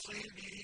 الْخَاصِمِينَ